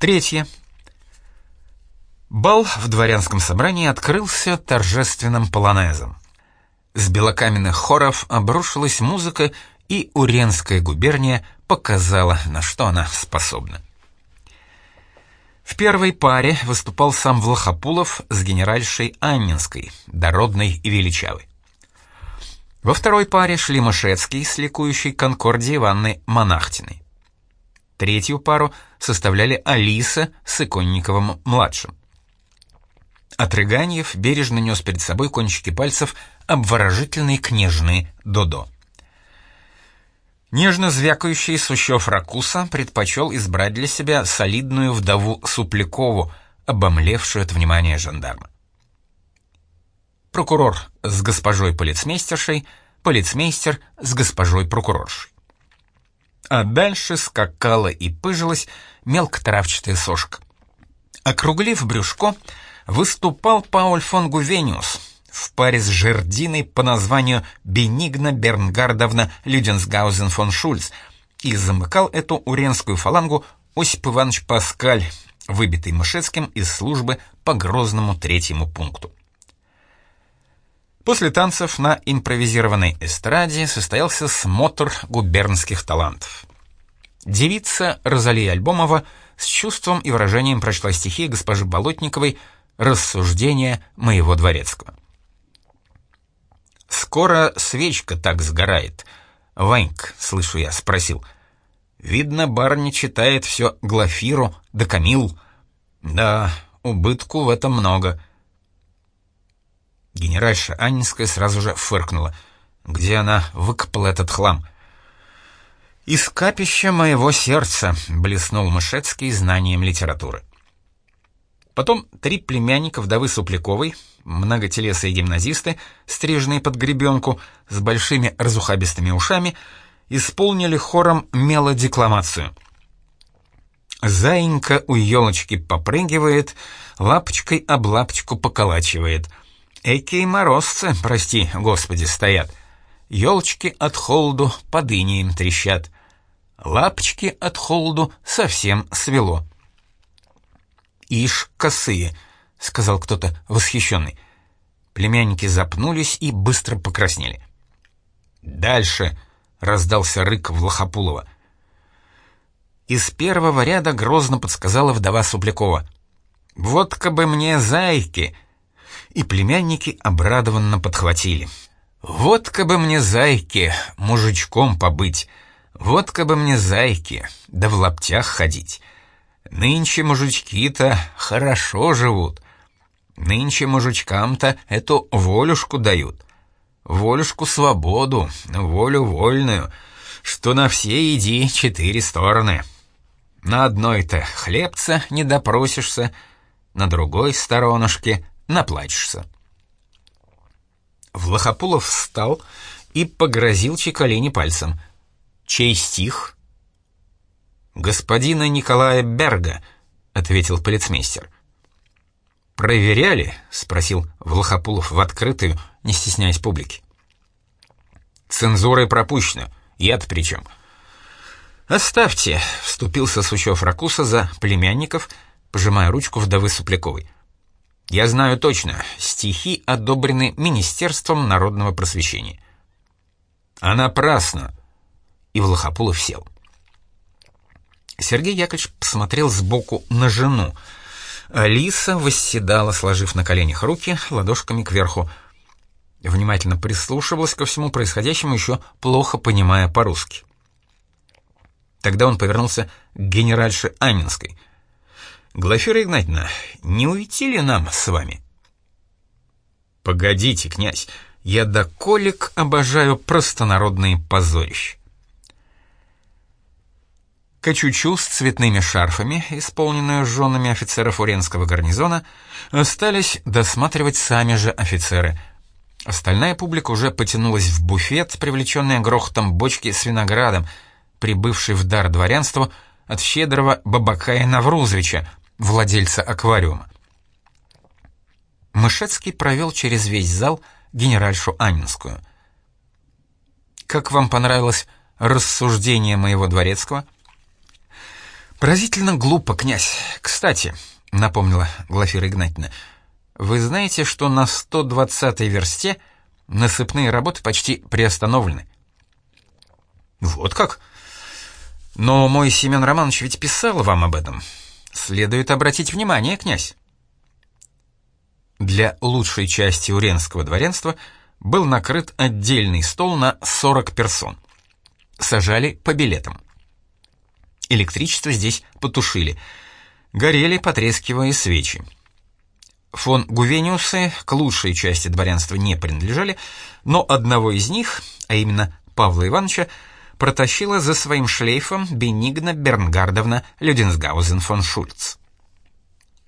Третье. Бал в дворянском собрании открылся торжественным полонезом. С белокаменных хоров обрушилась музыка, и Уренская губерния показала, на что она способна. В первой паре выступал сам Влахопулов с генеральшей Аннинской, дородной и величавой. Во второй паре шли Мышецкий с ликующей Конкордией Ивановной Монахтиной. Третью пару составляли Алиса с Иконниковым-младшим. Отрыганьев бережно нес перед собой кончики пальцев обворожительной княжны Додо. Нежно звякающий Сущев Ракуса предпочел избрать для себя солидную вдову Суплякову, обомлевшую от внимания жандарма. Прокурор с госпожой полицмейстершей, полицмейстер с госпожой прокуроршей. А дальше скакала и пыжилась мелкотравчатая сошка. Округлив брюшко, выступал Пауль фон Гувениус в паре с жердиной по названию Бенигна Бернгардовна Люденсгаузен фон Шульц и замыкал эту уренскую фалангу Осип Иванович Паскаль, выбитый Мышецким из службы по Грозному третьему пункту. После танцев на импровизированной эстраде состоялся смотр губернских талантов. Девица Розалия Альбомова с чувством и выражением прочла стихи госпожи Болотниковой «Рассуждения моего дворецкого». «Скоро свечка так сгорает», — Ваньк, слышу я, спросил. «Видно, барыня читает все Глафиру да Камил. Да, убытку в этом много». Генеральша Анинская сразу же фыркнула. Где она выкопала этот хлам? «Из капища моего сердца», — блеснул Мышецкий знанием литературы. Потом три племянника вдовы Супляковой, многотелесые гимназисты, стриженные под гребенку, с большими разухабистыми ушами, исполнили хором мелодекламацию. Заинька у елочки попрыгивает, лапочкой об лапочку поколачивает — Экие морозцы, прости, господи, стоят. Елочки от холоду под инеем трещат. Лапочки от холоду совсем свело. «Ишь, косые», — сказал кто-то восхищенный. Племянники запнулись и быстро покраснели. «Дальше!» — раздался рык Влахопулова. Из первого ряда грозно подсказала вдова Суплякова. «Вот-ка бы мне зайки!» И племянники обрадованно подхватили. «Вот-ка бы мне зайки, мужичком побыть, вот-ка бы мне зайки, да в лаптях ходить. Нынче мужички-то хорошо живут, нынче мужичкам-то эту волюшку дают, волюшку свободу, волю вольную, что на все иди четыре стороны. На одной-то хлебца не допросишься, на другой сторонушке наплачешься. Влахопулов встал и погрозил Чекалине пальцем. «Чей стих?» «Господина Николая Берга», — ответил полицмейстер. «Проверяли?» — спросил Влахопулов в открытую, не стесняясь публики. «Цензурой пропущено. Я-то при чем?» «Оставьте», — вступился Сучев Ракуса за племянников, пожимая ручку вдовы Супляковой. Я знаю точно, стихи одобрены Министерством народного просвещения. А напрасно. И Влахопулов сел. Сергей Яковлевич посмотрел сбоку на жену. Алиса восседала, сложив на коленях руки, ладошками кверху. Внимательно прислушивалась ко всему происходящему, еще плохо понимая по-русски. Тогда он повернулся к генеральше Аминской — «Глафира Игнатьевна, не уйти ли нам с вами?» «Погодите, князь, я до колик обожаю простонародные позорища». Качучу с цветными шарфами, исполненную женами офицеров Уренского гарнизона, остались досматривать сами же офицеры. Остальная публика уже потянулась в буфет, привлеченная грохотом бочки с виноградом, прибывший в дар дворянству от щедрого Бабакая Наврузовича, владельца аквариума. Мышецкий провел через весь зал генеральшу Анинскую. «Как вам понравилось рассуждение моего дворецкого?» «Поразительно глупо, князь. Кстати», — напомнила Глафира Игнатьевна, — «вы знаете, что на 120-й версте насыпные работы почти приостановлены?» «Вот как?» «Но мой Семен Романович ведь писал вам об этом. Следует обратить внимание, князь». Для лучшей части уренского дворянства был накрыт отдельный стол на 40 персон. Сажали по билетам. Электричество здесь потушили. Горели, потрескивая свечи. Фон Гувениусы к лучшей части дворянства не принадлежали, но одного из них, а именно Павла Ивановича, протащила за своим шлейфом Бенигна Бернгардовна Люденсгаузен фон Шульц.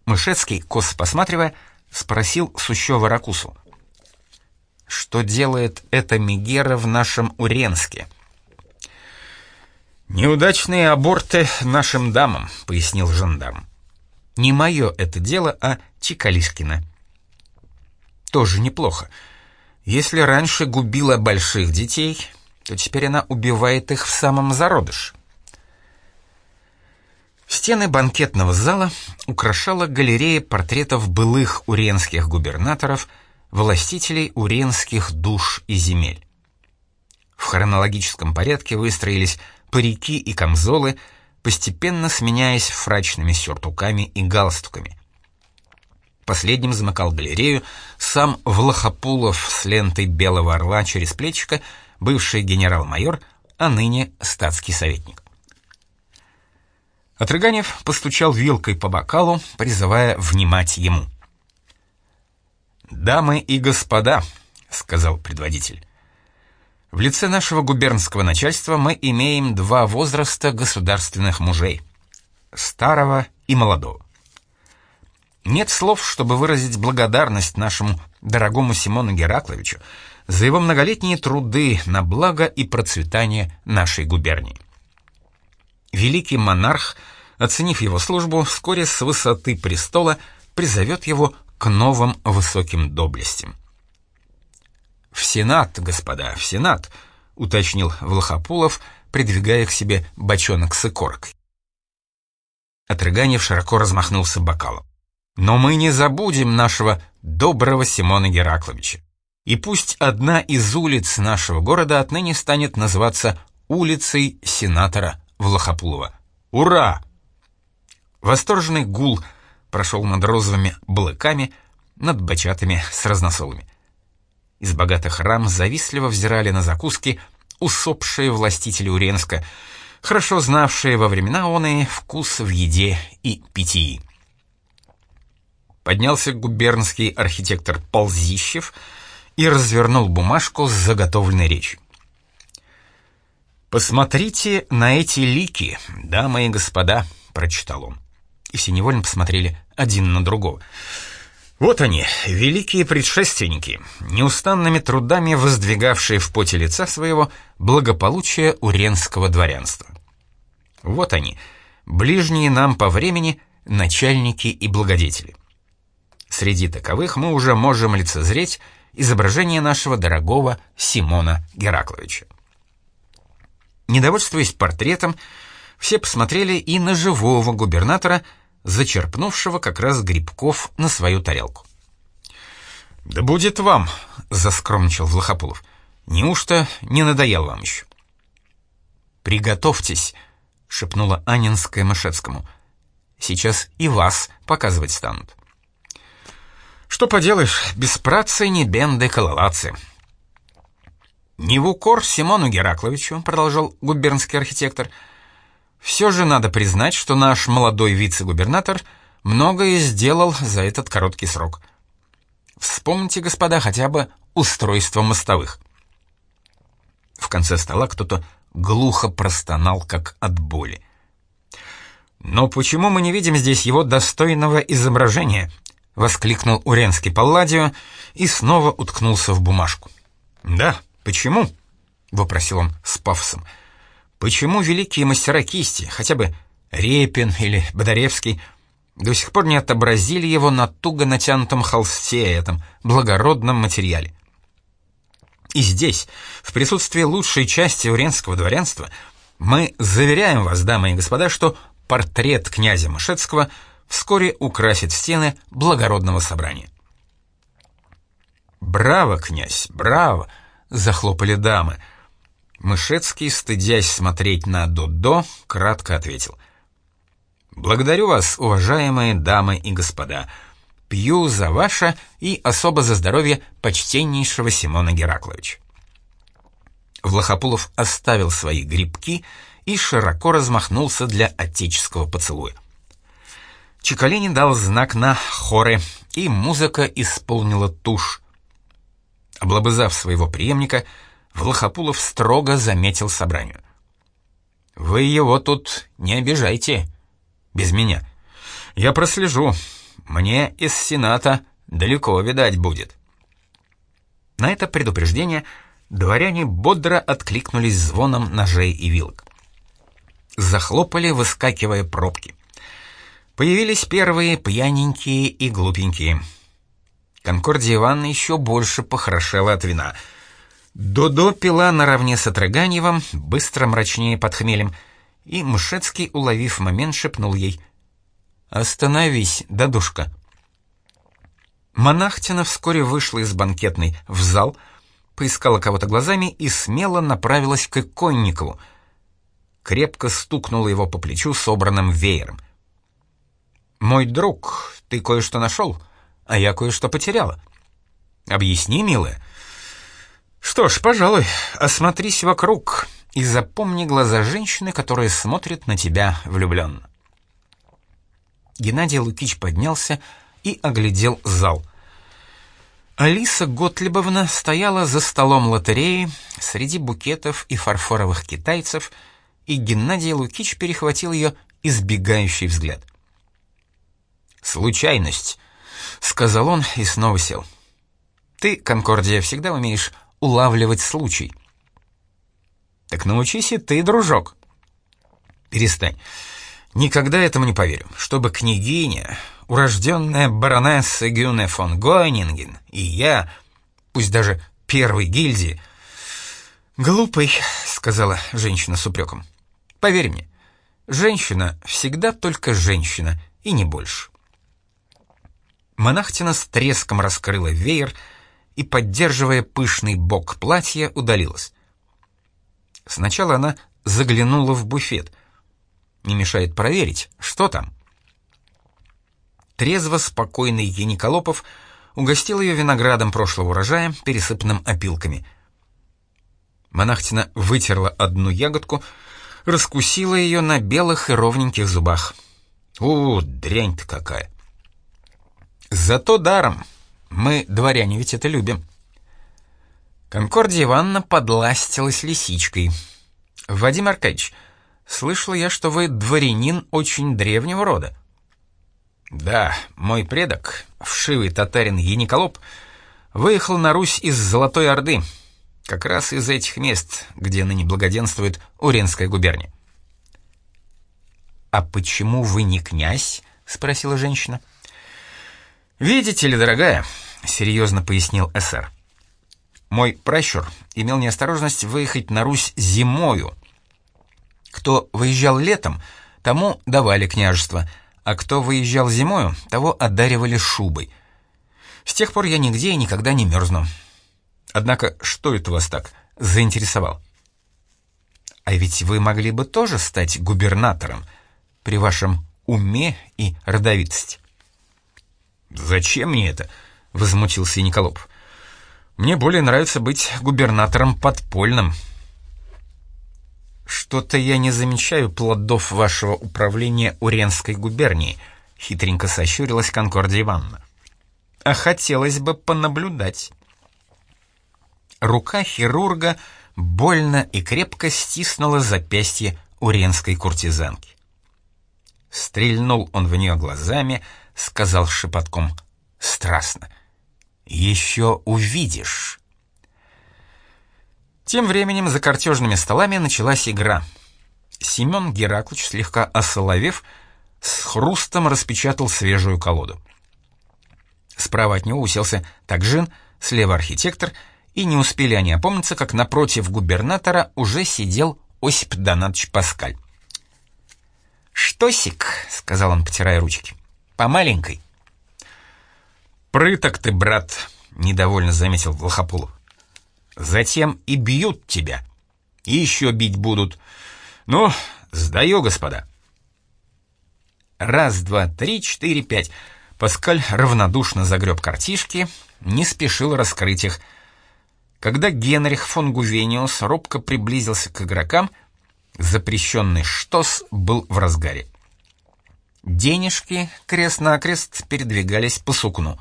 Мышецкий, косо посматривая, спросил Сущева Ракусу. «Что делает эта Мегера в нашем Уренске?» «Неудачные аборты нашим дамам», — пояснил жандарм. «Не мое это дело, а Чекалишкина». «Тоже неплохо. Если раньше губила больших детей, то теперь она убивает их в самом зародыш». Стены банкетного зала украшала галерея портретов былых уренских губернаторов, властителей уренских душ и земель. В хронологическом порядке выстроились парики и камзолы, постепенно сменяясь фрачными сюртуками и галстуками. Последним замыкал галерею сам Влахопулов с лентой белого орла через плечико, бывший генерал-майор, а ныне статский советник. Отрыганев постучал вилкой по бокалу, призывая внимать ему. «Дамы и господа», — сказал предводитель, в лице нашего губернского начальства мы имеем два возраста государственных мужей — старого и молодого. Нет слов, чтобы выразить благодарность нашему дорогому Симону Геракловичу за его многолетние труды на благо и процветание нашей губернии. Великий монарх, оценив его службу, вскоре с высоты престола призовет его к новым высоким доблестям. «В Сенат, господа, в Сенат», — уточнил Влахопулов, придвигая к себе бочонок с икоркой. Отрыганев широко размахнулся бокалом. «Но мы не забудем нашего доброго Симона Геракловича. И пусть одна из улиц нашего города отныне станет называться улицей сенатора Влахопулова. Ура!» Восторженный гул прошел над розовыми блыками, над бочатами с разносолами. Из богатых рам завистливо взирали на закуски усопшие властители Уренска, хорошо знавшие во времена он вкус в еде и питьи. Поднялся губернский архитектор Ползищев и развернул бумажку с заготовленной речью. «Посмотрите на эти лики, дамы и господа», — прочитал он. И все невольно посмотрели один на другого. Вот они, великие предшественники, неустанными трудами воздвигавшие в поте лица своего благополучие уренского дворянства. Вот они, ближние нам по времени начальники и благодетели. Среди таковых мы уже можем лицезреть изображение нашего дорогого Симона Геракловича. Недовольствуясь портретом, все посмотрели и на живого губернатора – зачерпнувшего как раз грибков на свою тарелку. «Да будет вам», — заскромничал Влахопулов. «Неужто не надоел вам еще?» «Приготовьтесь», — шепнула Анинская Мышецкому. «Сейчас и вас показывать станут». «Что поделаешь, без працы не бенды кололацы». «Не в укор Симону Геракловичу», — продолжал губернский архитектор, — все же надо признать, что наш молодой вице-губернатор многое сделал за этот короткий срок. Вспомните, господа, хотя бы устройство мостовых. В конце стола кто-то глухо простонал, как от боли. «Но почему мы не видим здесь его достойного изображения?» — воскликнул Уренский Палладио и снова уткнулся в бумажку. «Да, почему?» — вопросил он с пафосом. — Почему великие мастера кисти, хотя бы Репин или Бодаревский, до сих пор не отобразили его на туго натянутом холсте, этом благородном материале? И здесь, в присутствии лучшей части уренского дворянства, мы заверяем вас, дамы и господа, что портрет князя Мышецкого вскоре украсит стены благородного собрания. «Браво, князь, браво!» — захлопали дамы. Мышецкий, стыдясь смотреть на Додо, кратко ответил. «Благодарю вас, уважаемые дамы и господа. Пью за ваше и особо за здоровье почтеннейшего Симона Геракловича». Влахопулов оставил свои грибки и широко размахнулся для отеческого поцелуя. Чекалинин дал знак на хоры, и музыка исполнила тушь. Облобызав своего преемника, Влахопулов строго заметил собранию. «Вы его тут не обижайте. Без меня. Я прослежу. Мне из Сената далеко видать будет». На это предупреждение дворяне бодро откликнулись звоном ножей и вилок. Захлопали, выскакивая пробки. Появились первые пьяненькие и глупенькие — Конкордия Ивановна еще больше похорошела от вина. Додо пила наравне с Отрыганьевым, быстро мрачнее под хмелем, и Мшецкий, уловив момент, шепнул ей «Остановись, дадушка». Монахтина вскоре вышла из банкетной в зал, поискала кого-то глазами и смело направилась к Иконникову. Крепко стукнула его по плечу собранным веером. «Мой друг, ты кое-что нашел?» а я кое-что потеряла. Объясни, милая. Что ж, пожалуй, осмотрись вокруг и запомни глаза женщины, которая смотрит на тебя влюбленно. Геннадий Лукич поднялся и оглядел зал. Алиса Готлибовна стояла за столом лотереи среди букетов и фарфоровых китайцев, и Геннадий Лукич перехватил ее избегающий взгляд. «Случайность», — сказал он и снова сел. «Ты, Конкордия, всегда умеешь улавливать случай». «Так научись и ты, дружок». «Перестань. Никогда этому не поверю. Чтобы княгиня, урожденная баронесса Гюне фон Гойнинген, и я, пусть даже первой гильдии...» «Глупый», — сказала женщина с упреком. «Поверь мне, женщина всегда только женщина, и не больше». Монахтина с треском раскрыла веер и, поддерживая пышный бок платья, удалилась. Сначала она заглянула в буфет. Не мешает проверить, что там. Трезво спокойный Яниколопов угостил ее виноградом прошлого урожая, пересыпанным опилками. Монахтина вытерла одну ягодку, раскусила ее на белых и ровненьких зубах. «У, дрянь-то какая!» Зато даром. Мы, дворяне, ведь это любим. Конкордия Ивановна подластилась лисичкой. «Вадим Аркадьевич, слышал я, что вы дворянин очень древнего рода». «Да, мой предок, вшивый татарин Яниколоп, выехал на Русь из Золотой Орды, как раз из этих мест, где ныне благоденствует Уренская губерния». «А почему вы не князь?» — спросила женщина. — «Видите ли, дорогая», — серьезно пояснил эсэр, — «мой пращур имел неосторожность выехать на Русь зимою. Кто выезжал летом, тому давали княжество, а кто выезжал зимою, того одаривали шубой. С тех пор я нигде и никогда не мерзну. Однако, что это вас так заинтересовал? А ведь вы могли бы тоже стать губернатором при вашем уме и родовитости. «Зачем мне это?» — возмутился Николоп. «Мне более нравится быть губернатором подпольным». «Что-то я не замечаю плодов вашего управления Уренской губернии», — хитренько сощурилась Конкордия Ивановна. «А хотелось бы понаблюдать». Рука хирурга больно и крепко стиснула запястье уренской куртизанки. Стрельнул он в нее глазами —— сказал шепотком страстно. «Еще увидишь». Тем временем за картежными столами началась игра. Семен Гераклыч, слегка осоловев, с хрустом распечатал свежую колоду. Справа от него уселся Такжин, слева архитектор, и не успели они опомниться, как напротив губернатора уже сидел Осип Донатович Паскаль. «Штосик», — сказал он, потирая ручки, — «по маленькой». «Прыток ты, брат», — недовольно заметил Волхопулов. «Затем и бьют тебя. И еще бить будут. Ну, сдаю, господа». Раз, два, три, четыре, пять. Паскаль равнодушно загреб картишки, не спешил раскрыть их. Когда Генрих фон Гувениус робко приблизился к игрокам, запрещенный штос был в разгаре. Денежки крест-накрест передвигались по сукну.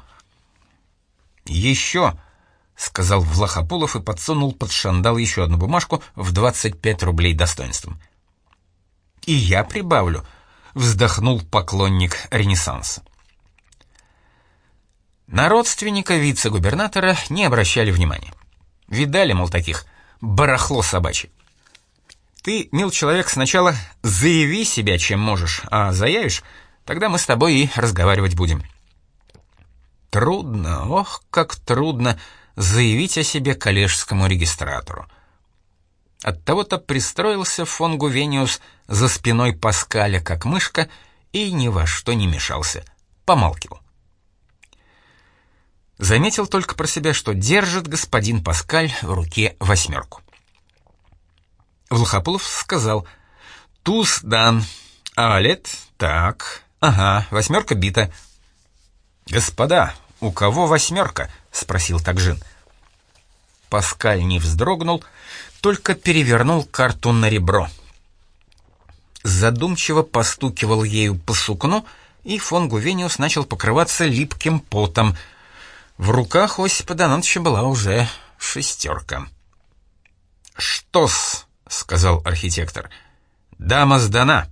«Еще!» — сказал Влахопулов и подсунул под шандал еще одну бумажку в 25 рублей достоинством. «И я прибавлю», — вздохнул поклонник Ренессанса. На родственника вице-губернатора не обращали внимания. Видали, мол, таких, барахло собачье. Ты, мил человек, сначала заяви себя, чем можешь, а заявишь, тогда мы с тобой и разговаривать будем. Трудно, ох, как трудно заявить о себе коллежскому регистратору. Оттого-то пристроился фон Гувениус за спиной Паскаля, как мышка, и ни во что не мешался, помалкивал. Заметил только про себя, что держит господин Паскаль в руке восьмерку. Влахопулов сказал «Туз дан, алет, так, ага, восьмерка бита». «Господа, у кого восьмерка?» — спросил Такжин. Паскаль не вздрогнул, только перевернул карту на ребро. Задумчиво постукивал ею по сукну, и фон Гувениус начал покрываться липким потом. В руках Осипа Донатовича была уже шестерка. «Что-с?» — сказал архитектор. «Дама сдана.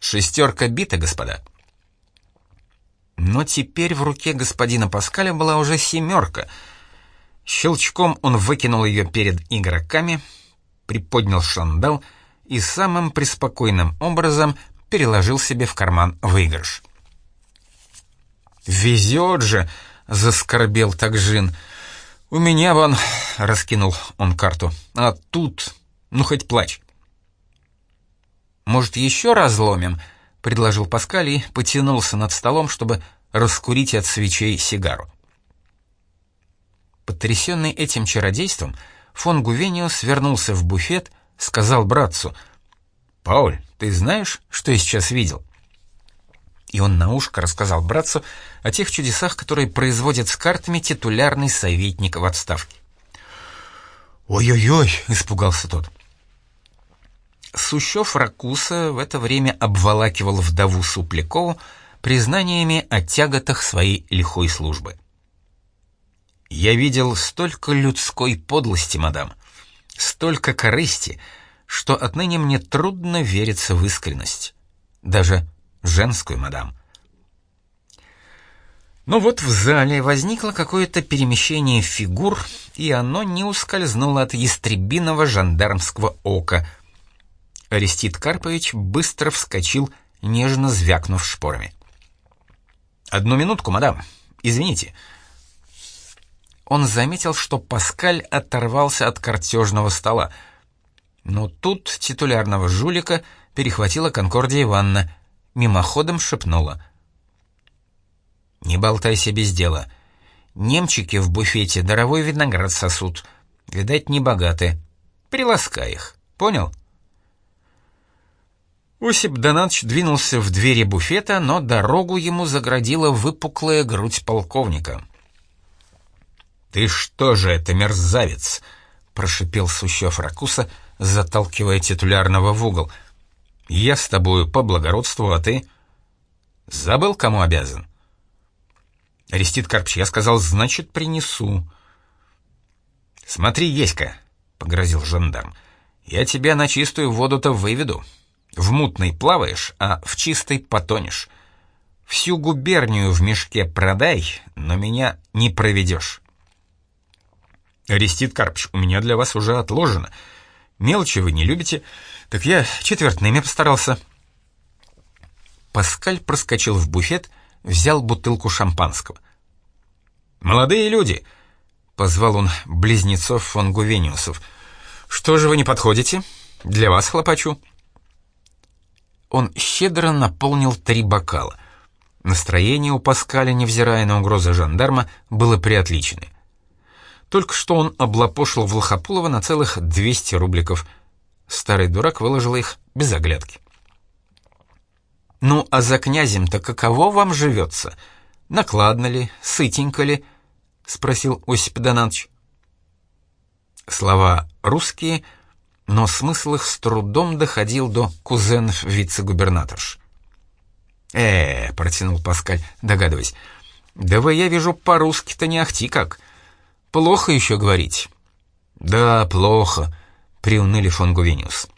Шестерка бита, господа». Но теперь в руке господина Паскаля была уже семерка. Щелчком он выкинул ее перед игроками, приподнял шандал и самым преспокойным образом переложил себе в карман выигрыш. «Везет же!» — заскорбел Такжин. «У меня вон...» — раскинул он карту. «А тут... Ну, хоть плачь». «Может, еще разломим?» — предложил Паскаль и потянулся над столом, чтобы раскурить от свечей сигару. Потрясенный этим чародейством, фон Гувениус вернулся в буфет, сказал братцу, «Пауль, ты знаешь, что я сейчас видел?» И он на ушко рассказал братцу о тех чудесах, которые производит с картами титулярный советник в отставке. «Ой-ой-ой!» — испугался тот. Сущев Ракуса в это время обволакивал вдову Суплякову признаниями о тяготах своей лихой службы. «Я видел столько людской подлости, мадам, столько корысти, что отныне мне трудно вериться в искренность, даже женскую, мадам». Но вот в зале возникло какое-то перемещение фигур, и оно не ускользнуло от ястребиного жандармского ока — Арестит Карпович быстро вскочил, нежно звякнув шпорами. «Одну минутку, мадам. Извините». Он заметил, что Паскаль оторвался от картежного стола. Но тут титулярного жулика перехватила Конкордия Ивановна, мимоходом шепнула. «Не болтайся без дела. Немчики в буфете даровой виноград сосут. Видать, не богаты. Приласкай их. Понял?» Осип Донатович двинулся в двери буфета, но дорогу ему заградила выпуклая грудь полковника. «Ты что же это, мерзавец?» — прошипел Сущев Ракуса, заталкивая титулярного в угол. «Я с тобою по благородству, а ты...» «Забыл, кому обязан?» Арестит Карпч, я сказал, значит, принесу. «Смотри, Еська», — погрозил жандарм, — «я тебя на чистую воду-то выведу». В мутной плаваешь, а в чистой потонешь. Всю губернию в мешке продай, но меня не проведешь. Арестит Карпч, у меня для вас уже отложено. Мелочи вы не любите, так я четвертными постарался. Паскаль проскочил в буфет, взял бутылку шампанского. «Молодые люди!» — позвал он близнецов фон Гувениусов. «Что же вы не подходите? Для вас хлопочу». Он щедро наполнил три бокала. Настроение у Паскаля, невзирая на угрозы жандарма, было приотличное. Только что он облапошил Влахопулова на целых 200 рубликов. Старый дурак выложил их без оглядки. «Ну, а за князем-то каково вам живется? Накладно ли, сытенько ли?» — спросил Осип Донатович. Слова русские, но смысл их с трудом доходил до кузенов вице-губернаторш. «Э, — протянул Паскаль, догадываясь, — да вы, я вижу, по-русски-то не ахти как. Плохо еще говорить». «Да, плохо», — приуныли фон Гувениус.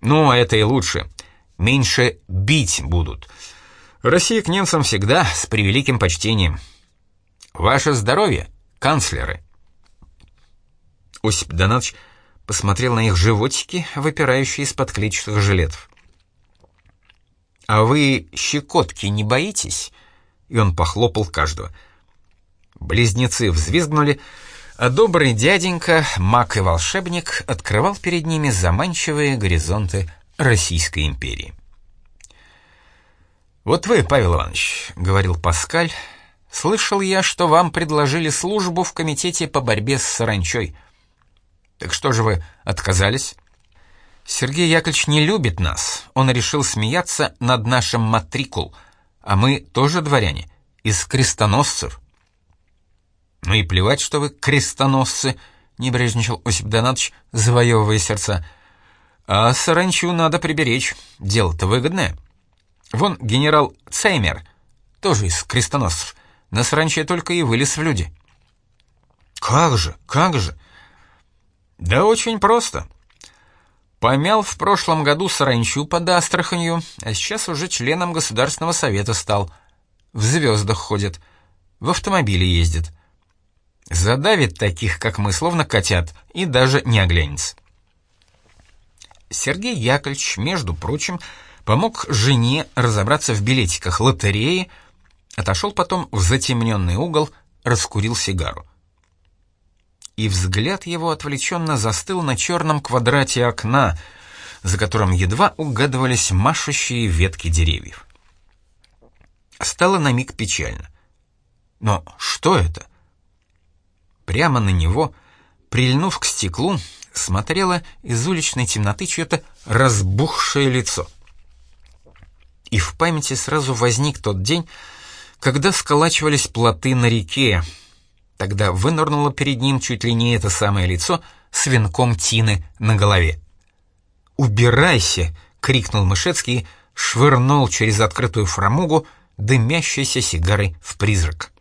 «Ну, это и лучше. Меньше бить будут. Россия к немцам всегда с превеликим почтением. Ваше здоровье, канцлеры!» Осип Донатович посмотрел на их животики, выпирающие из-под клетчатых жилетов. «А вы щекотки не боитесь?» И он похлопал каждого. Близнецы взвизгнули, а добрый дяденька, маг и волшебник, открывал перед ними заманчивые горизонты Российской империи. «Вот вы, Павел Иванович», — говорил Паскаль, — «слышал я, что вам предложили службу в комитете по борьбе с саранчой». Так что же вы отказались? Сергей Яковлевич не любит нас. Он решил смеяться над нашим матрикул. А мы тоже дворяне, из крестоносцев. Ну и плевать, что вы крестоносцы, небрежничал Осип Донатович, завоевывая сердца. А саранчу надо приберечь, дело-то выгодное. Вон генерал Цеймер, тоже из крестоносцев, на саранче только и вылез в люди. Как же, как же! Да очень просто. Помял в прошлом году саранчу под Астраханью, а сейчас уже членом Государственного совета стал. В звездах ходит, в автомобиле ездит. Задавит таких, как мы, словно котят, и даже не оглянется. Сергей Яковлевич, между прочим, помог жене разобраться в билетиках лотереи, отошел потом в затемненный угол, раскурил сигару и взгляд его отвлеченно застыл на черном квадрате окна, за которым едва угадывались машущие ветки деревьев. Стало на миг печально. Но что это? Прямо на него, прильнув к стеклу, смотрело из уличной темноты чье-то разбухшее лицо. И в памяти сразу возник тот день, когда сколачивались плоты на реке, Тогда вынырнуло перед ним чуть ли не это самое лицо с венком тины на голове. «Убирайся!» — крикнул Мышецкий, швырнул через открытую фрамугу дымящейся сигарой в призрак.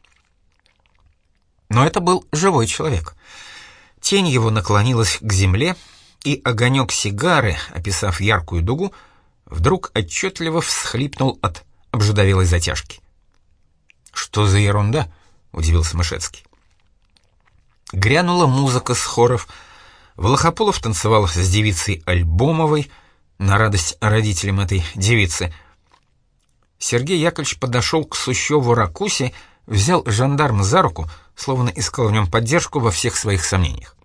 Но это был живой человек. Тень его наклонилась к земле, и огонек сигары, описав яркую дугу, вдруг отчетливо всхлипнул от обжидавелой затяжки. «Что за ерунда?» — удивился Мышецкий. Грянула музыка с хоров. Волохополов танцевал с девицей Альбомовой, на радость родителям этой девицы. Сергей Яковлевич подошел к Сущеву Ракусе, взял жандарма за руку, словно искал в нем поддержку во всех своих сомнениях.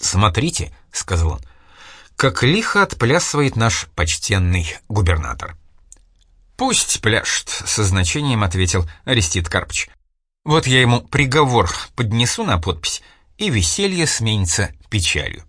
«Смотрите», — сказал он, — «как лихо отплясывает наш почтенный губернатор». «Пусть пляшет», — со значением ответил Арестит Карпыч. Вот я ему приговор поднесу на подпись, и веселье сменится печалью.